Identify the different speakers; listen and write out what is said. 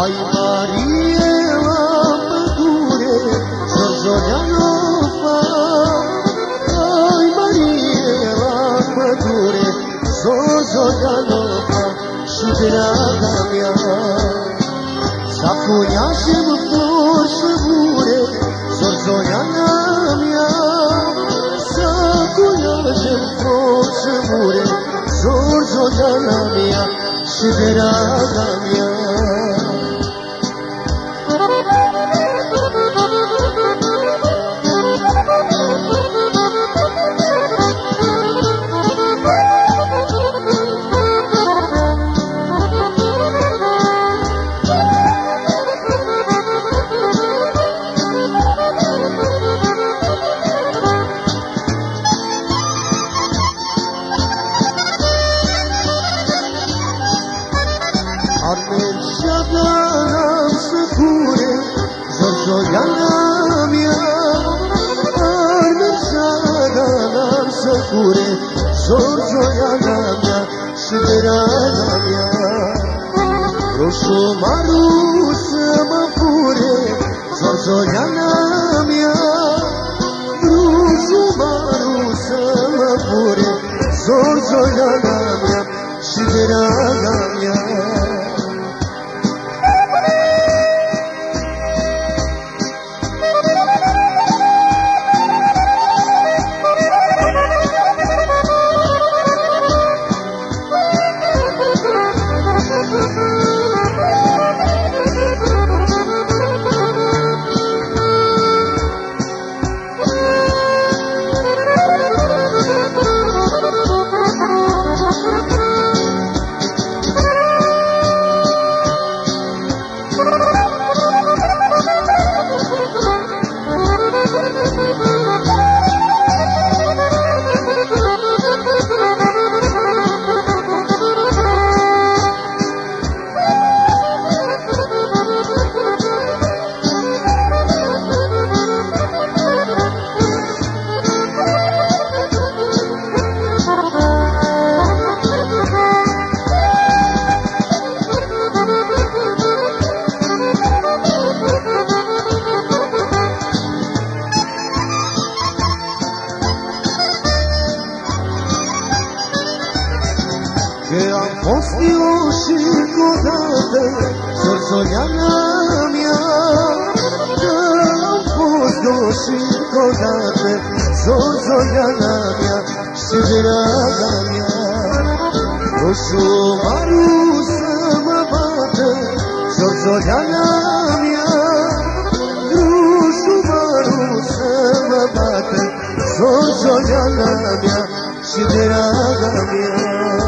Speaker 1: Ay Marie, mădure, sorzonea rofa. Ay Marie, mădure, sorzonea rofa. Și draga mea, s-a cuneașe-mi flori și bure, sorzonea mea. S-a cuneașe-mi flori și bure, sorzonea mea. Și draga mea. Armeșana să cure, Zorzoiana mea. Armeșana să cure, Zorzoiana mea și draga mea. Roșu maru mă fure, Zorzoiana mea. che ha confio sicuramente sol sognana mia che ha confio sicuramente sol sognana mia siderada mia Rosu maru samavate sol sognana mia Rosu maru samavate sol sognana mia siderada mia